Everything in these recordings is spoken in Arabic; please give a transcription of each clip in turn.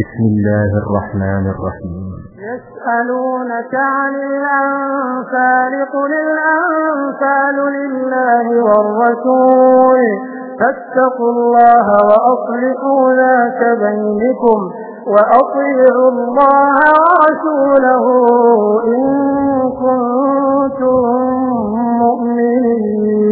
بسم الله الرحمن الرحيم. يسألونك عن الأنفال قل الأنفال لله والرسول. فاتقوا الله وأصلحوا ذات بينكم وأطيعوا الله ورسوله إن كنتم مؤمنين.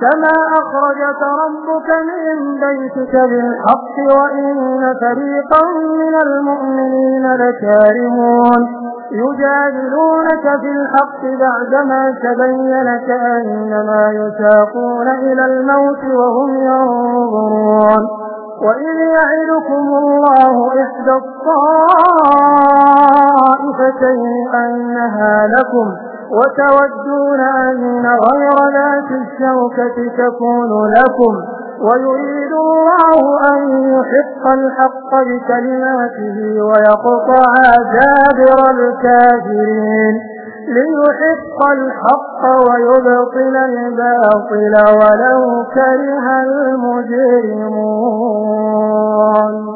كما أخرجت ربك من بيتك بالحق وإن فريقا من المؤمنين لكارهون يجادلونك في الحق بعدما تبين كأنما يساقون إلى الموت وهم ينظرون وإذ يعدكم الله إحدى الطائفتين أنها لكم وتودون أن غير ذات الشوكة تكون لكم ويريد الله أن يحق الحق بكلماته ويقطع دابر الكافرين ليحق الحق ويبطل الباطل ولو كره المجرمون.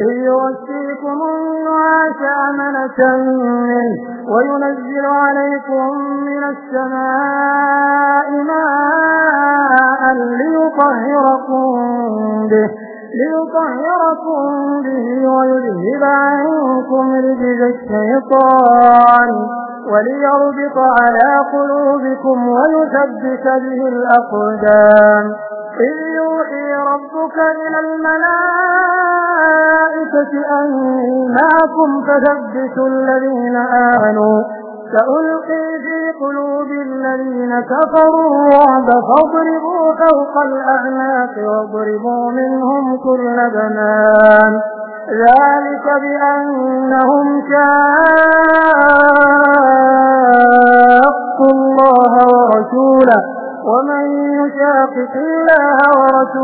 إذ يوسيكم النعاس أمنة منه وينزل عليكم من السماء ماء ليطهركم به ليطهركم به ويذهب عنكم رجز الشيطان وليربط على قلوبكم ويثبت به الأقدام. ربك إلى الملائكة أني معكم فثبتوا الذين آمنوا. سألقي في قلوب الذين كفروا الرعب فاضربوا فوق الأعناق واضربوا منهم كل بنان. ذلك بأنهم شاقوا الله ورسوله. ومن يشاقق الله ورسوله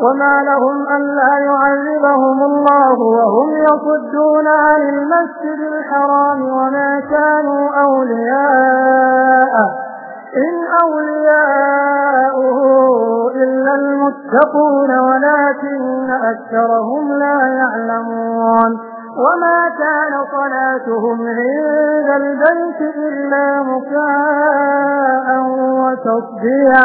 وما لهم ألا يعذبهم الله وهم يصدون عن المسجد الحرام وما كانوا أولياء إن أولياؤه إلا المتقون ولكن أكثرهم لا يعلمون. وما كان صلاتهم عند البيت إلا مكاء وتصدية.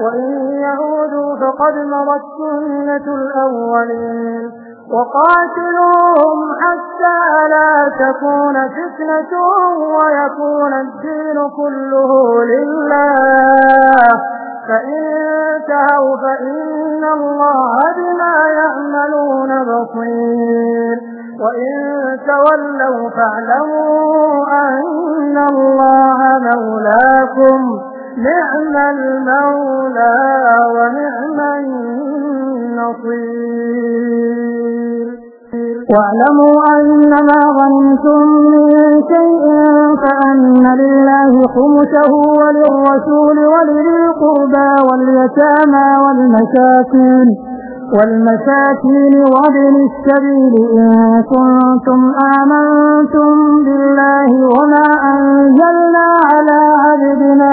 وإن يعودوا فقد مرت سنة الأولين. وقاتلوهم حتى لا تكون فتنة ويكون الدين كله لله. فإن تهوا فإن الله بما يعملون بصير. وإن تولوا فاعلموا أن الله مولاكم. نعم المولى ونعم النصير. واعلموا أنما غنمتم من شيء فأن لله خمسه وللرسول ولذي القربى واليتامى والمساكين والمساكين وابن السبيل إن كنتم آمنتم بالله وما أنزلنا على عبدنا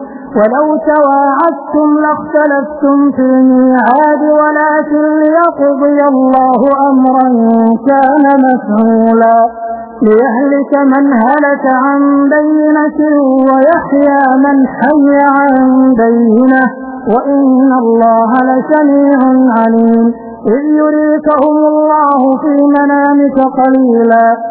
ولو تواعدتم لاختلفتم في الميعاد ولكن ليقضي الله أمرا كان مفعولا. ليهلك من هلك عن بينة ويحيى من حي عن بينة. وإن الله لسميع عليم. إذ يريكهم الله في منامك قليلا.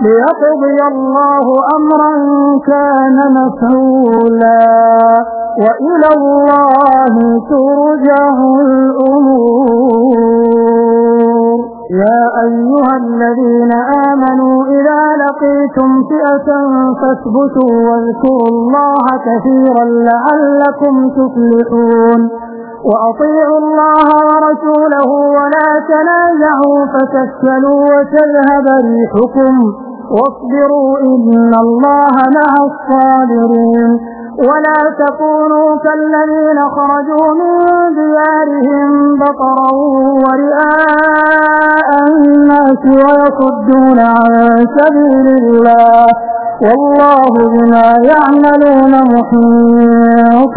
ليقضي الله أمرا كان مفعولا وإلى الله ترجع الأمور. يا أيها الذين آمنوا إذا لقيتم فئة فاثبتوا واذكروا الله كثيرا لعلكم تفلحون. وأطيعوا الله ورسوله ولا تنازعوا فتفشلوا وتذهب ريحكم واصبروا إن الله مع الصابرين. ولا تكونوا كالذين خرجوا من ديارهم بطرا ورئاء الناس ويصدون عن سبيل الله. والله بما يعملون محيط.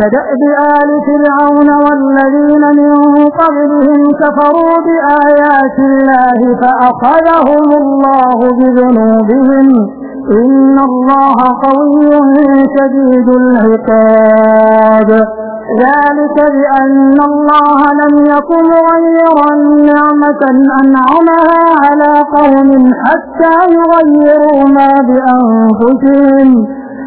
كدأب آل فرعون والذين من قبلهم كفروا بآيات الله فأخذهم الله بذنوبهم. إن الله قوي شديد العقاب. ذلك بأن الله لم يكن غيرا نعمة أنعمها على قوم حتى يغيروا ما بأنفسهم.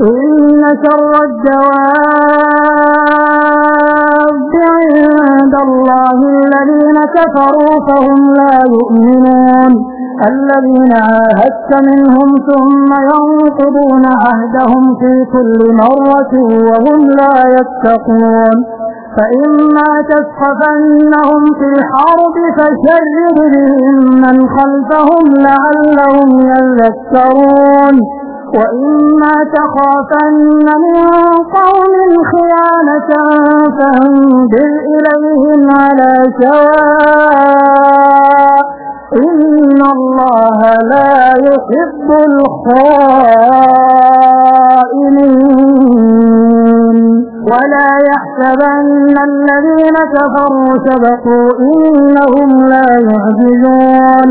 إن شر الدواب عند الله الذين كفروا فهم لا يؤمنون. الذين عاهدت منهم ثم ينقضون عهدهم في كل مرة وهم لا يتقون. فإما تسخفنهم في الحرب فشرد بهم من خلفهم لعلهم يذكرون. وإما تخافن من قوم خيانة فانبذ إليهم على سواء. إن الله لا يحب الخائنين. ولا يحسبن الذين كفروا سبقوا إنهم لا يعجزون.